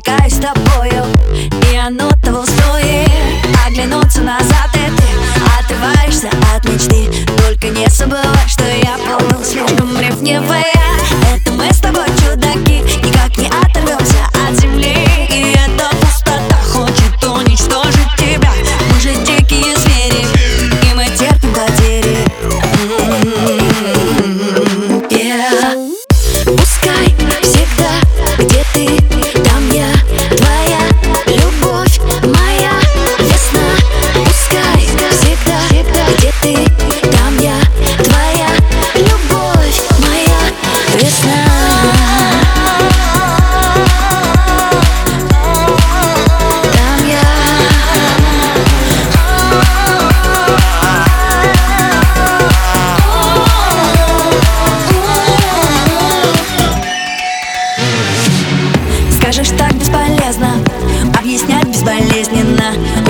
увлекаюсь тобою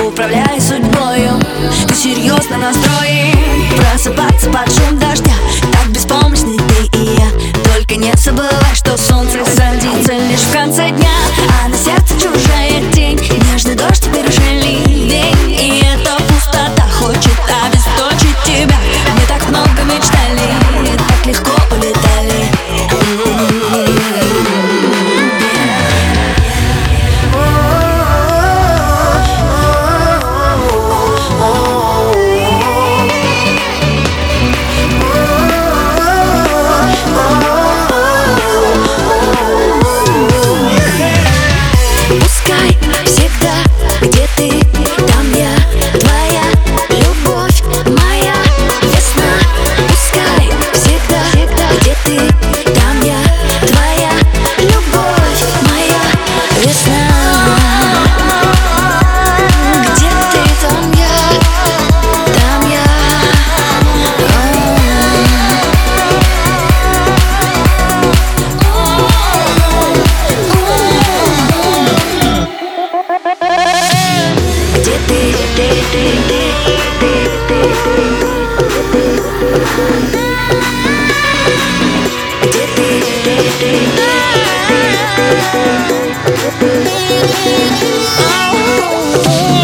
Управляй судьбою. Ты серьезно настроен? Просыпаться под шум дождя. Так беспомощны ты и я. Только не забывай, что солнце садится лишь в конце дня. Пускай все Oh, oh, oh.